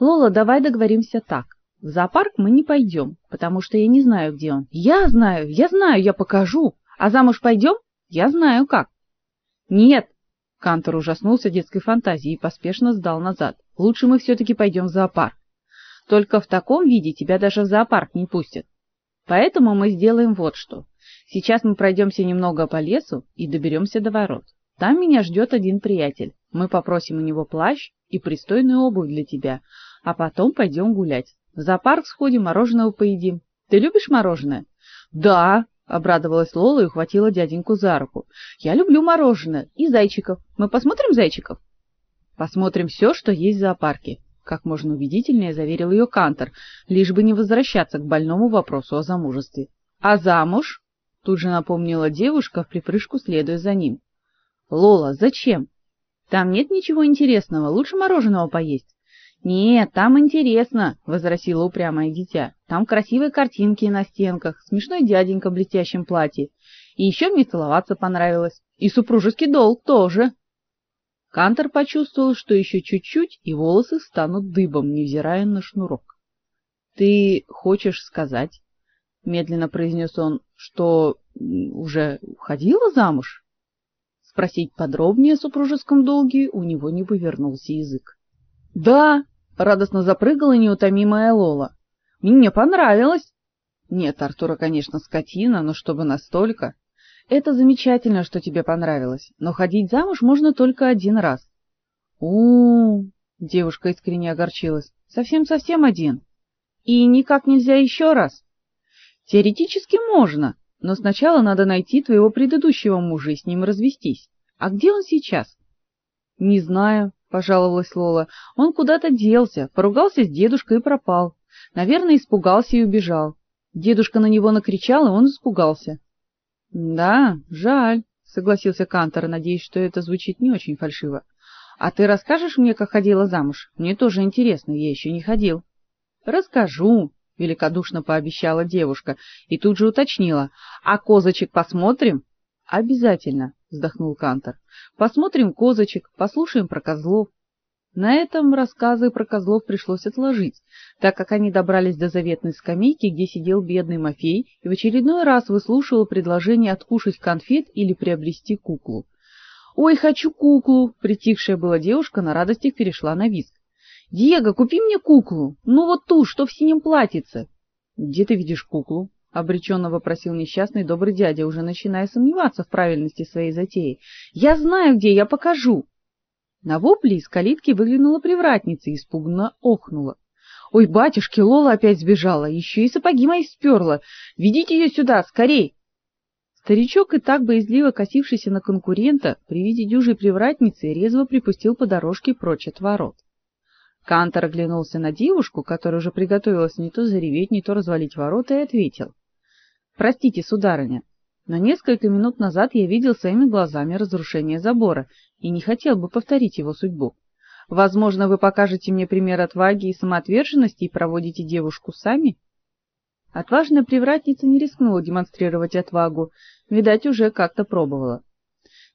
Лола, давай договоримся так. В зоопарк мы не пойдем, потому что я не знаю, где он. Я знаю, я знаю, я покажу. А замуж пойдем? Я знаю как. Нет. Кантор ужаснулся детской фантазией и поспешно сдал назад. Лучше мы все таки пойдем в зоопарк. Только в таком виде тебя даже в зоопарк не пустят. Поэтому мы сделаем вот что. Сейчас мы пройдемся немного по лесу и доберемся до ворот. Там меня ждет один приятель. Мы попросим у него плащ и пристойную обувь для тебя, а потом пойдем гулять. В зоопарк сходим, мороженого поедим. Ты любишь мороженое? Да, обрадовалась Лола и ухватила дяденьку за руку. Я люблю мороженое и зайчиков. Мы посмотрим зайчиков. Посмотрим все, что есть в зоопарке как можно убедительнее заверил ее Кантор, лишь бы не возвращаться к больному вопросу о замужестве. А замуж? Тут же напомнила девушка, в припрыжку следуя за ним. Лола, зачем? Там нет ничего интересного, лучше мороженого поесть. Нет, там интересно, возразила упрямое дитя. Там красивые картинки на стенках, смешной дяденька в блестящем платье. И еще мне целоваться понравилось. И супружеский долг тоже. Кантор почувствовал, что еще чуть-чуть, и волосы станут дыбом, невзирая на шнурок. Ты хочешь сказать, медленно произнес он, что уже ходила замуж? Спросить подробнее о супружеском долге у него не повернулся язык. Да, радостно запрыгала неутомимая Лола. Мне понравилось. Нет, Артура, конечно, скотина, но чтобы настолько. Это замечательно, что тебе понравилось, но ходить замуж можно только один раз. У, -у, -у девушка искренне огорчилась. Совсем-совсем один. И никак нельзя еще раз. Теоретически можно, но сначала надо найти твоего предыдущего мужа и с ним развестись. А где он сейчас? Не знаю, пожаловалась Лола. Он куда-то делся, поругался с дедушкой и пропал. Наверное, испугался и убежал. Дедушка на него накричал, и он испугался. Да, жаль, согласился Кантор, надеясь, что это звучит не очень фальшиво. А ты расскажешь мне, как ходила замуж? Мне тоже интересно, я еще не ходил. Расскажу, великодушно пообещала девушка и тут же уточнила: "А козочек посмотрим?" Обязательно, вздохнул Кантор. Посмотрим козочек, послушаем про козлов. На этом рассказы про козлов пришлось отложить, так как они добрались до заветной скамейки, где сидел бедный Мафей и в очередной раз выслушивал предложение откушать конфет или приобрести куклу. "Ой, хочу куклу", притихшая была девушка на радостях перешла на визг. "Диего, купи мне куклу. Ну вот ту, что в синем платьице". "Где ты видишь куклу?" обреченно вопросил несчастный добрый дядя, уже начиная сомневаться в правильности своей затеи. "Я знаю где, я покажу". На вопли из калитки выглянула привратница и испуганно охнула. Ой, батюшки, Лола опять сбежала, еще и сапоги мои сперла. Ведите ее сюда, скорей. Старичок, и так боязливо косившийся на конкурента, при виде дюжей привратницы резво припустил по дорожке прочь от ворот. Кантор оглянулся на девушку, которая уже приготовилась не то зареветь, не то развалить ворота, и ответил: "Простите, сударыня, но несколько минут назад я видел своими глазами разрушение забора и не хотел бы повторить его судьбу. Возможно, вы покажете мне пример отваги и самоотверженности и проводите девушку сами? Отважная привратница не рискнула демонстрировать отвагу, видать, уже как-то пробовала.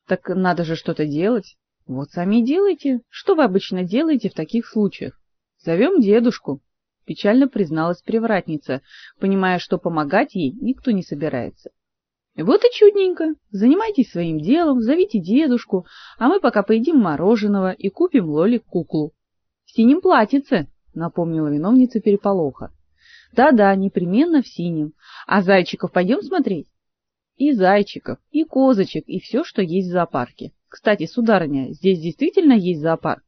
Так надо же что-то делать. Вот сами делайте. Что вы обычно делаете в таких случаях? Зовем дедушку, печально призналась привратница, понимая, что помогать ей никто не собирается. Вот и чудненько. Занимайтесь своим делом, зовите дедушку, а мы пока поедим мороженого и купим Лоле куклу. В синем платьице, напомнила виновница переполоха. Да-да, непременно в синем. А зайчиков пойдем смотреть? И зайчиков, и козочек, и все, что есть в зоопарке. Кстати, сударыня, здесь действительно есть зоопарк?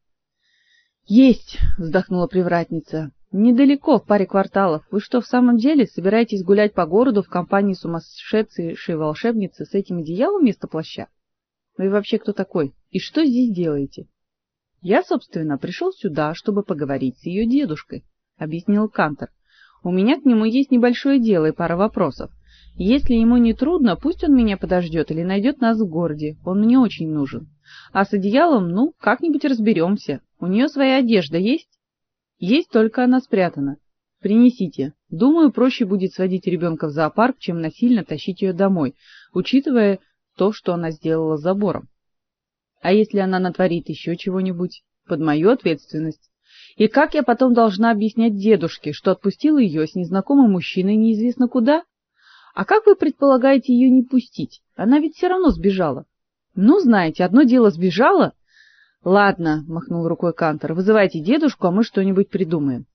Есть, вздохнула привратница. Недалеко, в паре кварталов. Вы что, в самом деле собираетесь гулять по городу в компании сумасшедшей волшебницы с этим одеялом вместо плаща? Вы вообще кто такой? И что здесь делаете? Я, собственно, пришел сюда, чтобы поговорить с ее дедушкой, объяснил Кантор. У меня к нему есть небольшое дело и пара вопросов. Если ему не трудно, пусть он меня подождет или найдет нас в городе. Он мне очень нужен. А с одеялом, ну, как-нибудь разберемся. У нее своя одежда есть? Есть только она спрятана. Принесите. Думаю, проще будет сводить ребенка в зоопарк, чем насильно тащить ее домой, учитывая то, что она сделала с забором. А если она натворит еще чего-нибудь под мою ответственность? И как я потом должна объяснять дедушке, что отпустила ее с незнакомым мужчиной неизвестно куда? А как вы предполагаете ее не пустить? Она ведь все равно сбежала. Ну, знаете, одно дело сбежала. Ладно, махнул рукой Кантор. Вызывайте дедушку, а мы что-нибудь придумаем.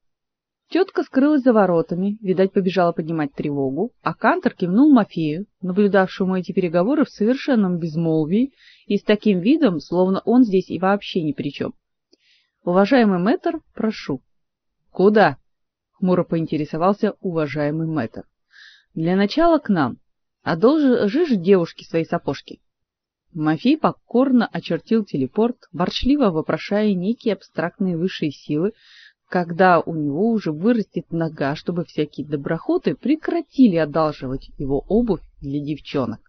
Тетка скрылась за воротами, видать, побежала поднимать тревогу, а Кантор кивнул Мафею, наблюдавшему эти переговоры в совершенном безмолвии и с таким видом, словно он здесь и вообще ни при чем. Уважаемый мэтр, прошу. Куда? хмуро поинтересовался уважаемый мэтр. Для начала к нам. Одолжишь девушке свои сапожки. Мафей покорно очертил телепорт, ворчливо вопрошая некие абстрактные высшие силы, когда у него уже вырастет нога, чтобы всякие доброхоты прекратили одалживать его обувь для девчонок.